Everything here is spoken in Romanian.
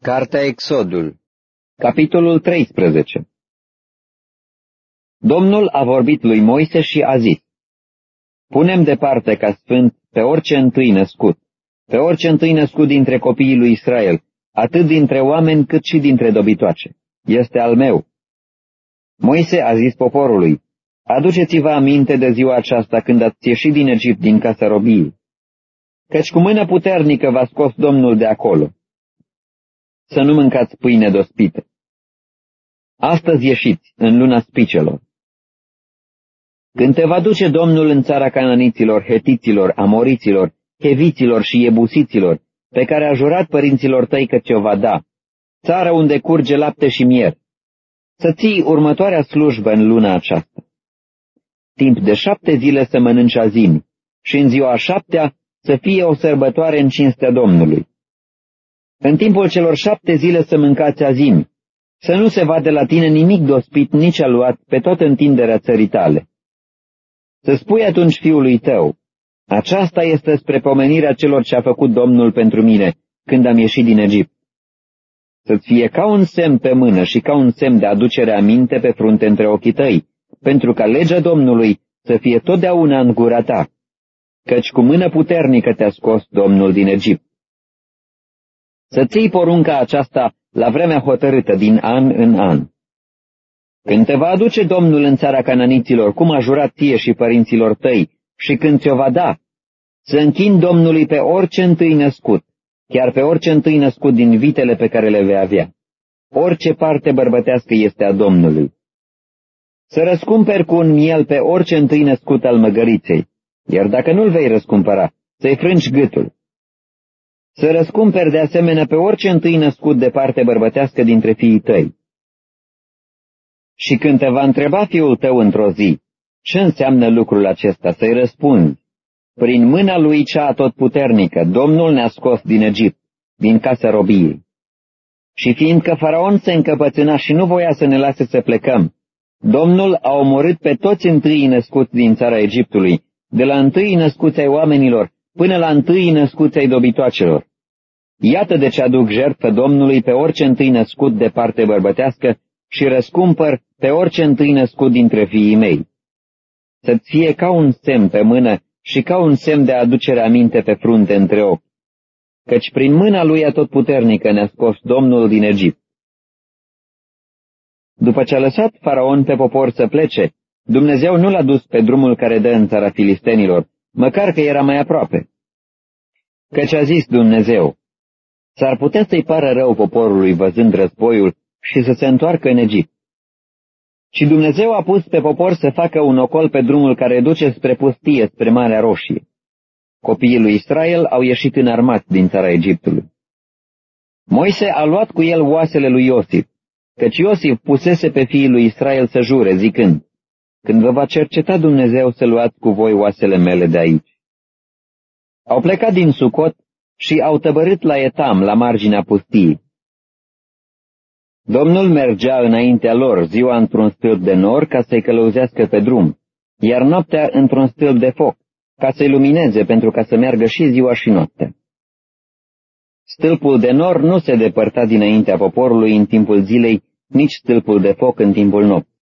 Cartea Exodul Capitolul 13 Domnul a vorbit lui Moise și a zis, Punem departe ca sfânt pe orice întâi născut, pe orice întâi născut dintre copiii lui Israel, atât dintre oameni cât și dintre dobitoace. Este al meu. Moise a zis poporului, Aduceți-vă aminte de ziua aceasta când ați ieșit din Egipt din casa robiei, căci cu mână puternică v-a scos Domnul de acolo să nu mâncați pâine dospită. Astăzi ieșiți în luna spicelor. Când te va duce Domnul în țara cananiților, hetiților, amoriților, heviților și ebusiților, pe care a jurat părinților tăi că ți-o va da, țară unde curge lapte și mier, să ții următoarea slujbă în luna aceasta. Timp de șapte zile să mănânci azimi și în ziua a șaptea să fie o sărbătoare în cinstea Domnului. În timpul celor șapte zile să mâncați azimi, să nu se vadă la tine nimic dospit, nici aluat pe toată întinderea țării tale. Să spui atunci fiului tău, aceasta este spre pomenirea celor ce a făcut Domnul pentru mine când am ieșit din Egipt. Să-ți fie ca un semn pe mână și ca un semn de aducere aminte pe frunte între ochii tăi, pentru ca legea Domnului să fie totdeauna în gura ta, căci cu mână puternică te-a scos Domnul din Egipt să ții porunca aceasta la vremea hotărâtă din an în an. Când te va aduce Domnul în țara cananiților, cum a jurat ție și părinților tăi, și când ți-o va da, să închin Domnului pe orice întâi născut, chiar pe orice întâi născut din vitele pe care le vei avea. Orice parte bărbătească este a Domnului. Să răscumperi cu un miel pe orice întâi născut al măgăriței, iar dacă nu-l vei răscumpăra, să-i frângi gâtul să răscumperi de asemenea pe orice întâi născut de parte bărbătească dintre fiii tăi. Și când te va întreba fiul tău într-o zi, ce înseamnă lucrul acesta, să-i răspunzi, prin mâna lui cea atotputernică, Domnul ne-a scos din Egipt, din casa robiei. Și fiindcă faraon se încăpățâna și nu voia să ne lase să plecăm, Domnul a omorât pe toți întâi născuți din țara Egiptului, de la întâi născuți ai oamenilor până la întâi născuți ai dobitoacelor. Iată de ce aduc jertfă Domnului pe orice întâi născut de parte bărbătească și răscumpăr pe orice întâi născut dintre fiii mei. Să-ți fie ca un semn pe mână și ca un semn de aducere aminte pe frunte între ochi, căci prin mâna lui atotputernică ne-a scos Domnul din Egipt. După ce a lăsat faraon pe popor să plece, Dumnezeu nu l-a dus pe drumul care dă în țara filistenilor, măcar că era mai aproape. Căci a zis Dumnezeu, S-ar putea să-i pară rău poporului văzând războiul și să se întoarcă în Egipt. Și Dumnezeu a pus pe popor să facă un ocol pe drumul care duce spre pustie, spre Marea Roșie. Copiii lui Israel au ieșit înarmați din țara Egiptului. Moise a luat cu el oasele lui Iosif, căci Iosif pusese pe fiii lui Israel să jure, zicând, Când vă va cerceta Dumnezeu să luați cu voi oasele mele de aici. Au plecat din Sucot și au tăbărât la Etam, la marginea pustiei. Domnul mergea înaintea lor ziua într-un stâlp de nor ca să-i călăuzească pe drum, iar noaptea într-un stâlp de foc, ca să-i lumineze pentru ca să meargă și ziua și noaptea. Stâlpul de nor nu se depărta dinaintea poporului în timpul zilei, nici stâlpul de foc în timpul nopții.